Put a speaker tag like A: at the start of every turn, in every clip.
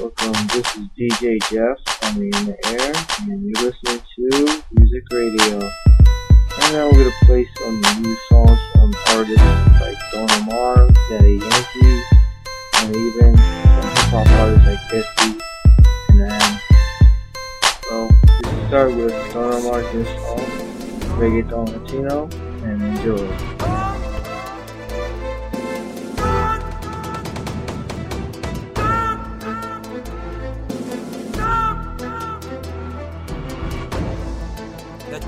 A: Welcome, this is DJ Jeff on the In the Air, and you're listening to Music Radio. And now we're gonna play some new songs from artists like Don Omar, Daddy Yankee, and even some hip hop artists like Kesty. And then, well, let's start with Don Omar's new song, Reggaeton Latino, and enjoy.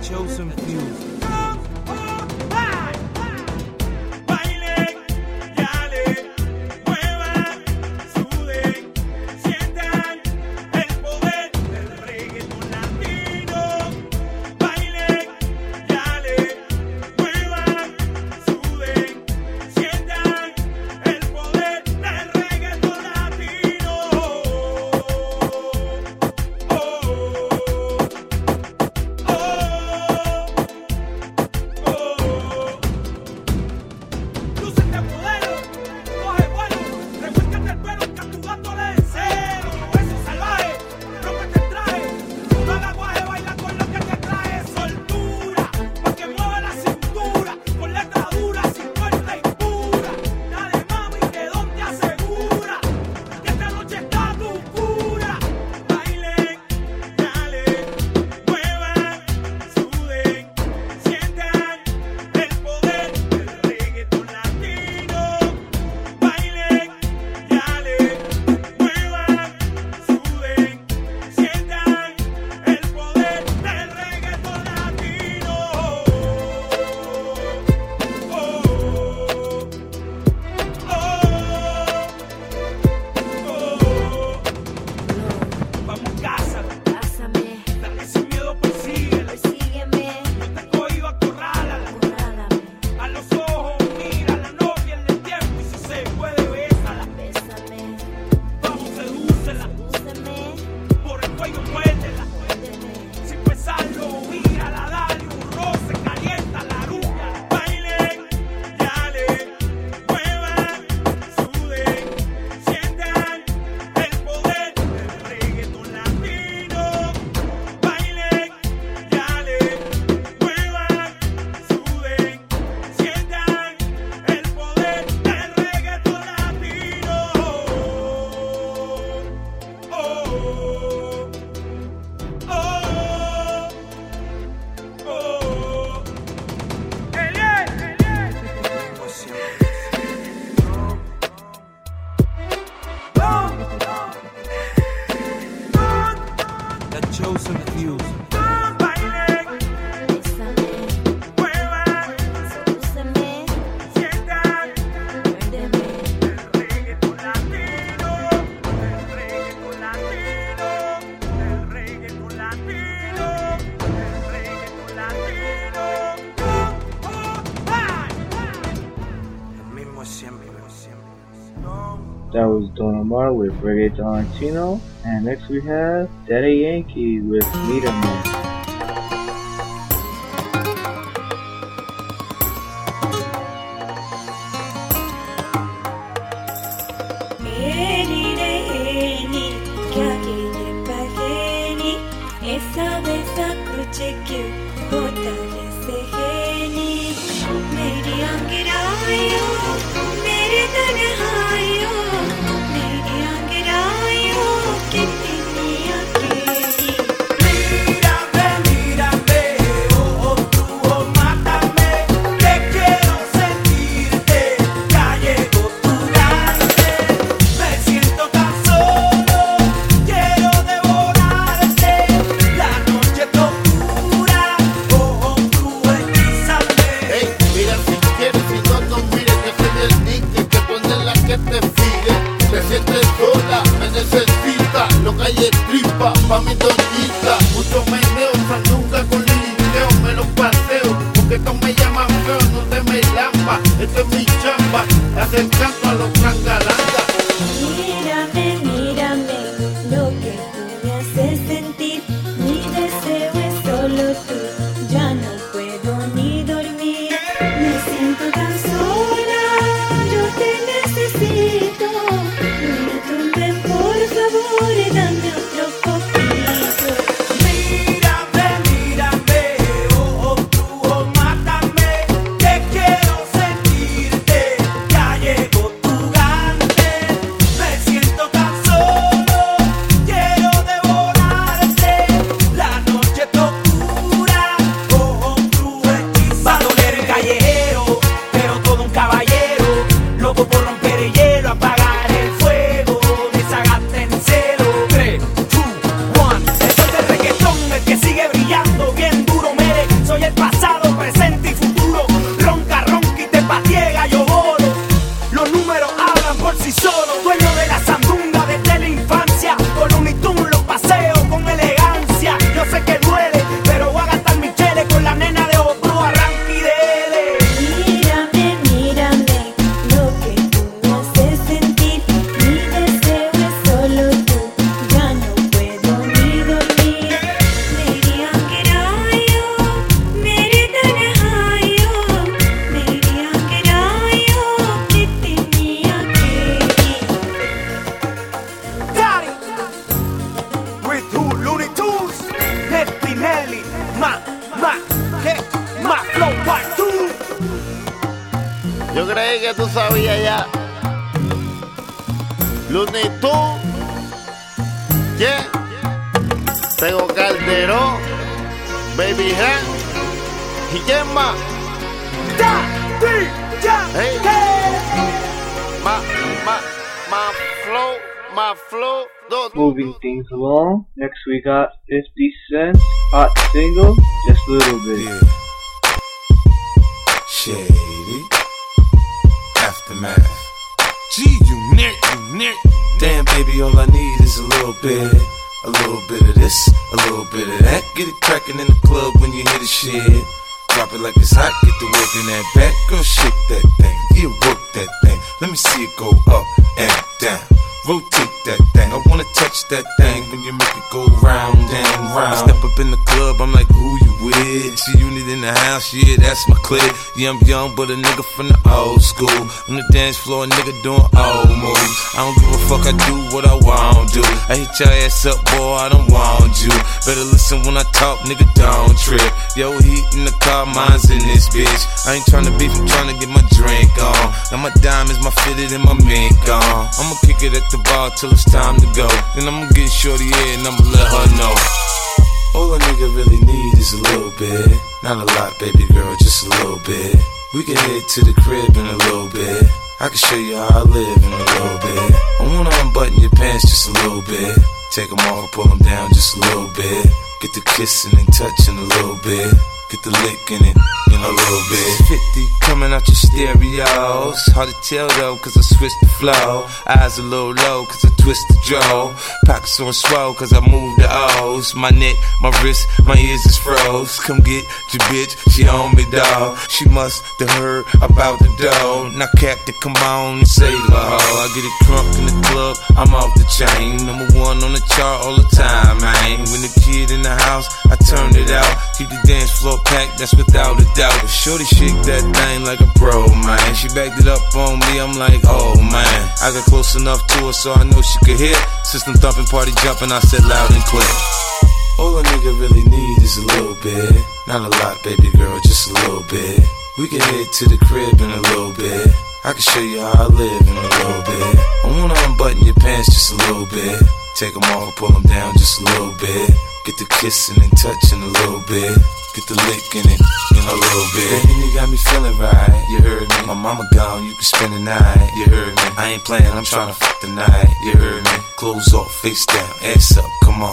B: Chosen few.
A: That was Don Omar with Reggaeton Latino. And next we have Daddy Yankee with pa'
C: mi doñita. Mucho me deo, meneo, nunca con lilineo, me lo paseo. Porque todos me llaman feo, no te me llama. Este es mi chamba, acercando a los cangalantes. Tego Calderón. Baby Hank. ¿Y quién más? Hey. My, my, my flow, my flow. Do, do,
A: Moving things along. Next we got 50 Cent, hot single, just a little bit.
D: Yeah. Shady. Aftermath. Gee, you nerd, you nerd. Damn, baby, all I need is a little bit. A little bit of this, a little bit of that. Get it crackin' in the club when you hear the shit. Drop it like it's hot, get the work in that back. Girl, shake that thing, yeah, work that thing. Let me see it go up and down. Rotate that thing. I wanna touch that thing when you make it go round and round. I step up in the club, I'm like, who you with? G-Unit in the house, yeah, that's my clique. Yeah, I'm young, but a nigga from the old school. On the dance floor, a nigga doing old moves. I don't give a fuck, I do what I want to. I hit your ass up, boy, I don't want you. Better listen when I talk, nigga, don't trip. Yo, heat in the car, mine's in this bitch. I ain't tryna beef, I'm tryna get my drink on. Now my diamonds, my fitted, and my mink on. I'ma kick it at the bar till it's time to go. Then I'ma get shorty in and I'ma let her know. All a nigga really need is a little bit. Not a lot, baby girl, just a little bit. We can head to the crib in a little bit. I can show you how I live in a little bit. I wanna unbutton your pants just a little bit. Take them off, pull them down just a little bit. Get the kissing and touching a little bit. Get the licking it in a little bit. 50 coming out your stereos. Hard to tell though, cause I switched the flow. Eyes a little low, cause I twist the jaw. Pockets on swell, cause I move the O's. My neck, my wrist, my ears is froze. Come get your bitch, she on me, dog. She must have heard about the dough. Now, Captain, come on and save her hoe. I get it crunk in the club, I'm off the chain. Number one on the chart all the time, man. When the kid in the house, I turn it out. Keep the dance floor packed, that's without a doubt. But Shorty shake that thing like a pro, man. She backed it up on me, I'm like, oh man. I got close enough to her so I know she could hear. System thumping, party jumping, I said loud and clear. All a nigga really need is a little bit. Not a lot, baby girl, just a little bit. We can head to the crib in a little bit. I can show you how I live in a little bit. I wanna unbutton your pants just a little bit. Take them off, pull them down just a little bit. Get the kissing and touching a little bit. Get the lick in it in a little bit. Baby, you got me feeling right. You heard me. My mama gone, you can spend the night. You heard me. I ain't playing, I'm trying to fuck the night. You heard me. Clothes off, face down, ass up, come on.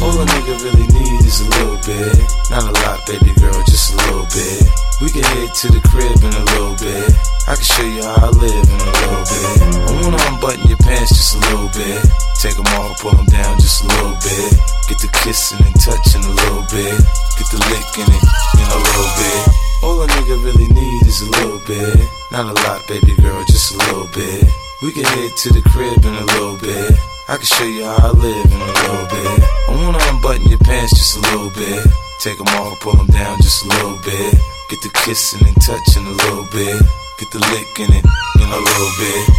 D: All a nigga really need is a little bit. Not a lot, baby girl, just a little bit. We can head to the crib in a little bit. I can show you how I live in a little bit. I wanna unbutton your pants just a little bit. Take them off, pull them down just a little bit. Get the kissing and touching a little bit. Get the licking it in a little bit. All a nigga really need is a little bit. Not a lot, baby girl, just a little bit. We can head to the crib in a little bit. I can show you how I live in a little bit. I wanna unbutton your pants just a little bit. Take them off, pull them down just a little bit. Get the kissing and touching a little bit. Get the licking it in a little bit.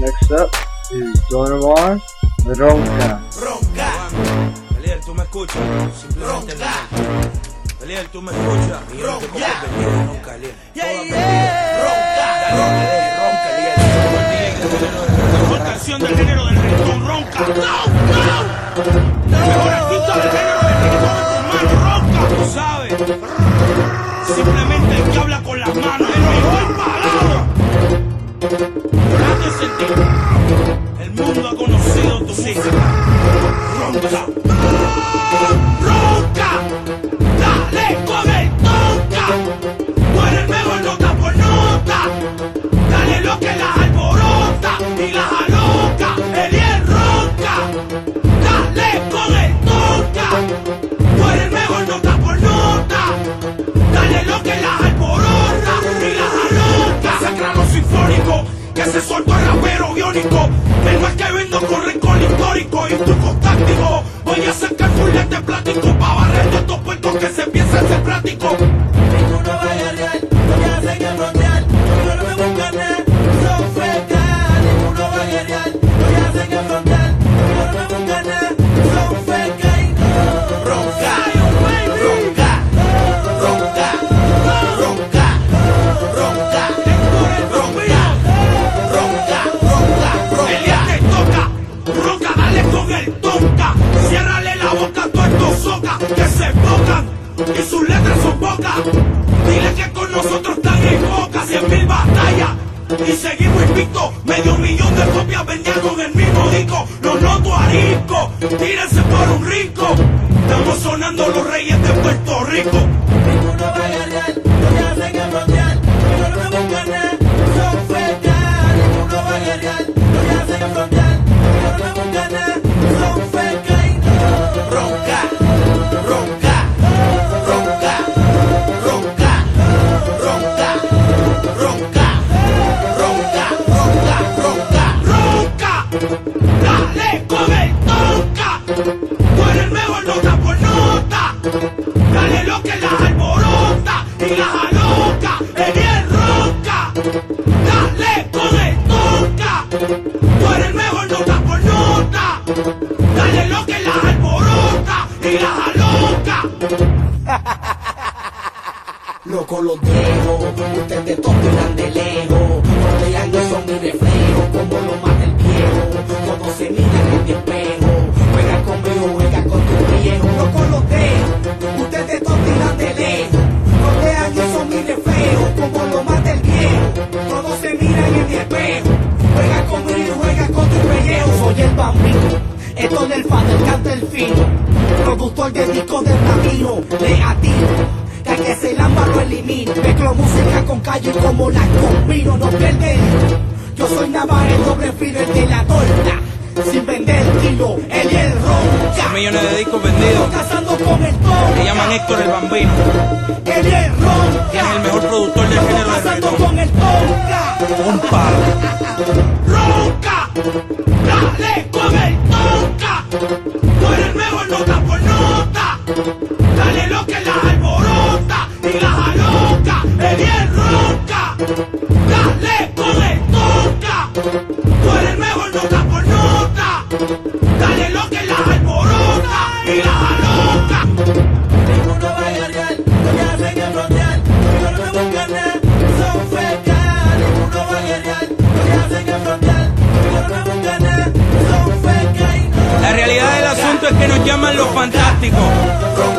A: Next up Don Omar, Ronca.
B: Belial, tú me escuchas. Simplemente Ronca. Belial, tú me escuchas. Ronca. Ronca, Belial. Ronca. Ronca, Belial.
E: mejor canción del género del reggaetón, ronca. ¡No, no! Mejor artista del género del reggaetón, ronca.
B: Tú sabes.
E: Simplemente el que habla con las manos, el mejor parado. Hazte sentir. El mundo ha conocido tu música. ¡Ronca!
B: Se soltó el rapero biónico. El más que vendo con récord histórico y trucos tácticos. Voy a sacar fulete plástico para barrer todos estos puestos que se piensan ser prácticos.
F: Ninguno y
B: sus letras son pocas. Dile que con nosotros están en boca, cien mil batallas. Y seguimos invictos, medio millón de copias vendían con el mismo disco. Los noto arisco, tírense por un rico. Estamos sonando los reyes de Puerto Rico.
F: Ninguno va a guerrear, lo que hacen frontear. Yo no me buscan nada, son fecas. Ninguno va a guerrear, lo que hacen frontear. Yo no me buscan nada,
B: Tú eres mejor nota por nota. Dale lo que las alborota y las aloca.
F: Loco los dejo, ustedes todos de del el canta el fino, productor de discos del camino, le atino, que al que se lamba lo elimino. Mezclo música con calle y como la combino, no pierde. Yo soy Navarre, el doble filo, el de la torta. Sin vender kilo, él y el ronca.
G: millones de discos vendidos.
F: Cazando con el tonka.
G: Le llaman Héctor el Bambino.
F: Él y el ronca.
G: Es el mejor productor del género de reggaetón.
F: con el tonka.
G: Un palo.
B: ronca, dale con el tonca. Tú eres mejor nota por nota. Dale lo que las
G: llaman los fantásticos.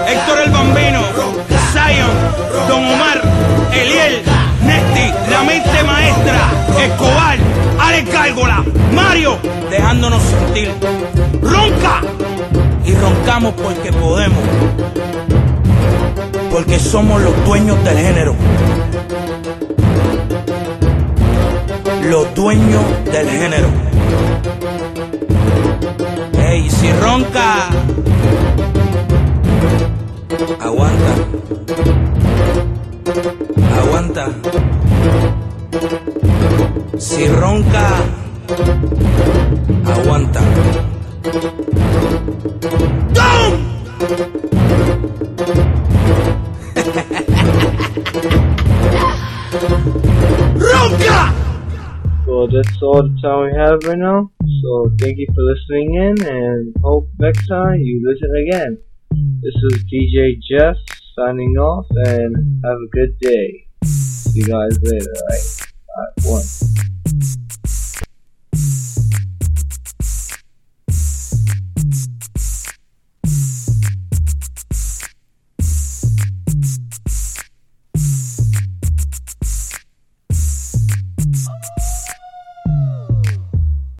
G: Héctor el Bambino, Zion, Don Omar, Eliel, Nesti, la mente maestra, Escobar, Alex Gárgola, Mario, dejándonos sentir. Ronca. Y roncamos porque podemos. Porque somos los dueños del género. Los dueños del género. Ey, si ronca.
A: Have right now. So thank you for listening in and hope next time you listen again. This is DJ Jeff signing off and have a good day. See you guys later? Alright, one.